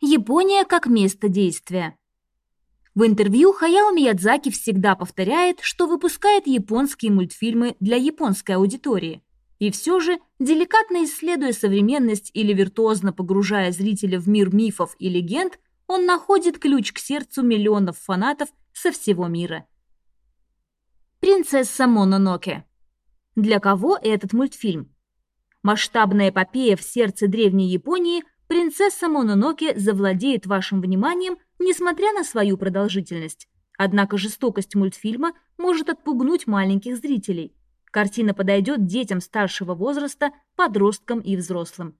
Япония как место действия. В интервью Хаяо Миядзаки всегда повторяет, что выпускает японские мультфильмы для японской аудитории. И все же, деликатно исследуя современность или виртуозно погружая зрителя в мир мифов и легенд, он находит ключ к сердцу миллионов фанатов со всего мира. Принцесса Мононоке. Для кого этот мультфильм? Масштабная эпопея в сердце древней Японии принцесса Мононоке завладеет вашим вниманием, несмотря на свою продолжительность. Однако жестокость мультфильма может отпугнуть маленьких зрителей. Картина подойдет детям старшего возраста, подросткам и взрослым.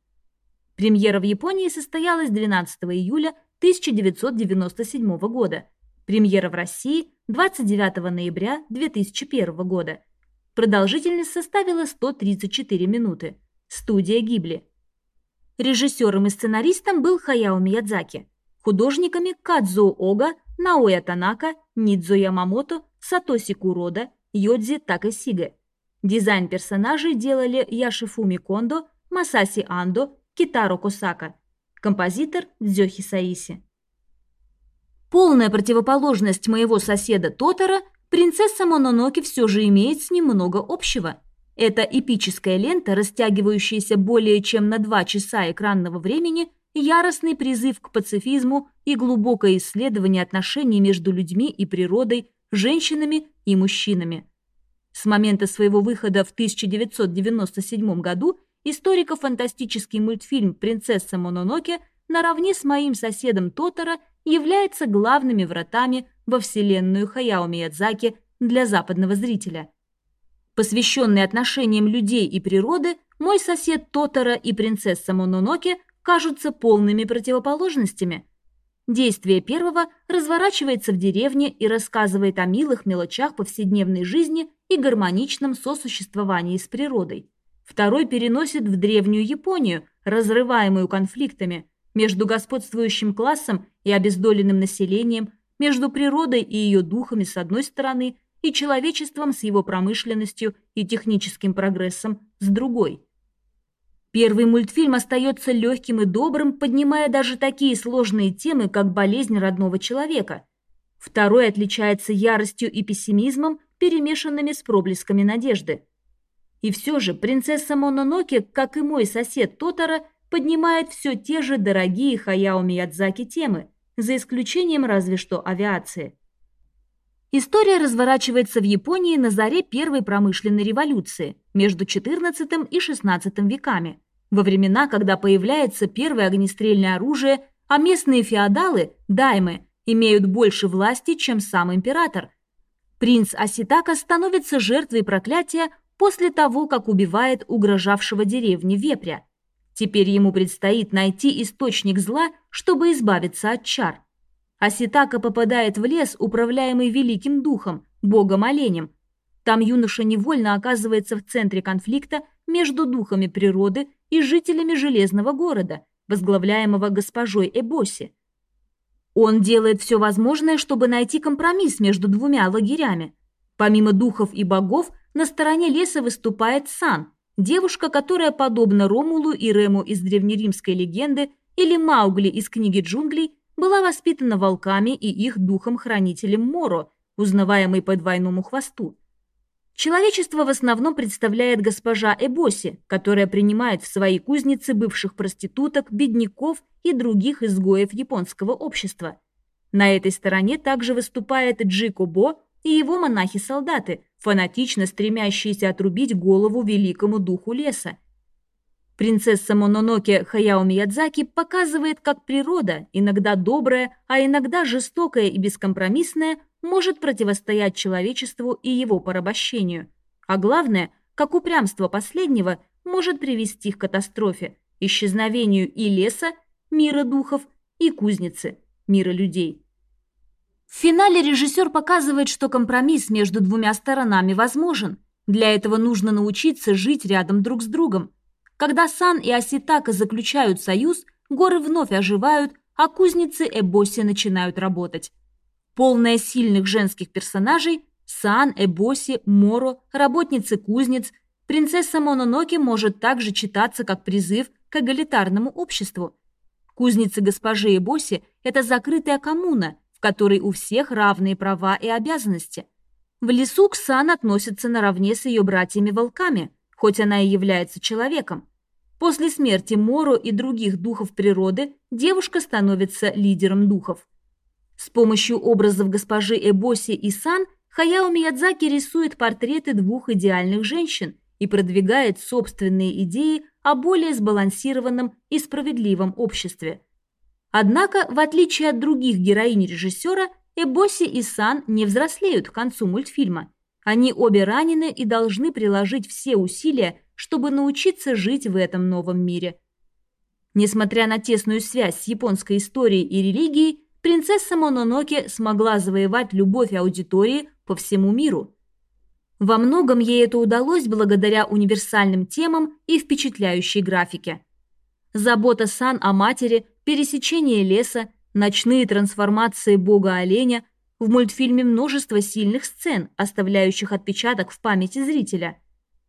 Премьера в Японии состоялась 12 июля 1997 года. Премьера в России 29 ноября 2001 года. Продолжительность составила 134 минуты. Студия Гибли. Режиссером и сценаристом был Хаяо Миядзаки. Художниками Кадзо Ога, Наоя Танака, Нидзо Ямамото, Сатоси Курода, Йодзи Такасиге. Дизайн персонажей делали Яшифуми Кондо, Масаси Андо, Китаро Косака. Композитор Дзёхи Саиси. Полная противоположность моего соседа Тотора, принцесса Мононоке все же имеет с ним много общего – эта эпическая лента, растягивающаяся более чем на два часа экранного времени, яростный призыв к пацифизму и глубокое исследование отношений между людьми и природой, женщинами и мужчинами. С момента своего выхода в 1997 году историко-фантастический мультфильм «Принцесса Мононоке» наравне с моим соседом Тотора является главными вратами во вселенную Хаяо Миядзаки для западного зрителя – Посвященный отношениям людей и природы, мой сосед Тотора и принцесса Мононоке кажутся полными противоположностями. Действие первого разворачивается в деревне и рассказывает о милых мелочах повседневной жизни и гармоничном сосуществовании с природой. Второй переносит в древнюю Японию, разрываемую конфликтами между господствующим классом и обездоленным населением, между природой и ее духами с одной стороны – и человечеством с его промышленностью и техническим прогрессом с другой. Первый мультфильм остается легким и добрым, поднимая даже такие сложные темы, как болезнь родного человека. Второй отличается яростью и пессимизмом, перемешанными с проблесками надежды. И все же принцесса Мононоке, как и мой сосед Тотара, поднимает все те же дорогие Хаяо Миядзаки темы, за исключением разве что авиации. История разворачивается в Японии на заре Первой промышленной революции между XIV и XVI веками, во времена, когда появляется первое огнестрельное оружие, а местные феодалы, даймы, имеют больше власти, чем сам император. Принц Аситака становится жертвой проклятия после того, как убивает угрожавшего деревне вепря. Теперь ему предстоит найти источник зла, чтобы избавиться от чар. Аситака попадает в лес, управляемый великим духом, богом-оленем. Там юноша невольно оказывается в центре конфликта между духами природы и жителями Железного города, возглавляемого госпожой Эбоси. Он делает все возможное, чтобы найти компромисс между двумя лагерями. Помимо духов и богов, на стороне леса выступает Сан, девушка, которая, подобно Ромулу и Рему из древнеримской легенды или Маугли из книги джунглей, была воспитана волками и их духом-хранителем Моро, узнаваемый по двойному хвосту. Человечество в основном представляет госпожа Эбоси, которая принимает в свои кузницы бывших проституток, бедняков и других изгоев японского общества. На этой стороне также выступает Джико Бо и его монахи-солдаты, фанатично стремящиеся отрубить голову великому духу леса – Принцесса Мононоке Хаяо Миядзаки показывает, как природа, иногда добрая, а иногда жестокая и бескомпромиссная, может противостоять человечеству и его порабощению. А главное, как упрямство последнего может привести к катастрофе, исчезновению и леса, мира духов, и кузницы, мира людей. В финале режиссер показывает, что компромисс между двумя сторонами возможен. Для этого нужно научиться жить рядом друг с другом – когда Сан и Аситака заключают союз, горы вновь оживают, а кузницы Эбоси начинают работать. Полная сильных женских персонажей – Сан, Эбоси, Моро, работницы кузнец – принцесса Мононоки может также читаться как призыв к эгалитарному обществу. Кузница госпожи Эбоси – это закрытая коммуна, в которой у всех равные права и обязанности. В лесу Ксан относится наравне с ее братьями-волками, хоть она и является человеком. После смерти Моро и других духов природы девушка становится лидером духов. С помощью образов госпожи Эбоси и Сан Хаяо Миядзаки рисует портреты двух идеальных женщин и продвигает собственные идеи о более сбалансированном и справедливом обществе. Однако, в отличие от других героинь режиссера, Эбоси и Сан не взрослеют к концу мультфильма. Они обе ранены и должны приложить все усилия, чтобы научиться жить в этом новом мире. Несмотря на тесную связь с японской историей и религией, принцесса Мононоке смогла завоевать любовь аудитории по всему миру – во многом ей это удалось благодаря универсальным темам и впечатляющей графике. Забота Сан о матери, пересечение леса, ночные трансформации бога-оленя – в мультфильме множество сильных сцен, оставляющих отпечаток в памяти зрителя.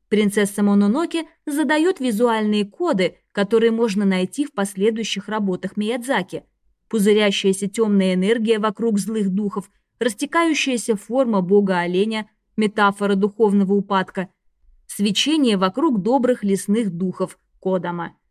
Принцесса Мононоке задает визуальные коды, которые можно найти в последующих работах Миядзаки. Пузырящаяся темная энергия вокруг злых духов, растекающаяся форма бога-оленя – метафора духовного упадка, свечение вокруг добрых лесных духов Кодама –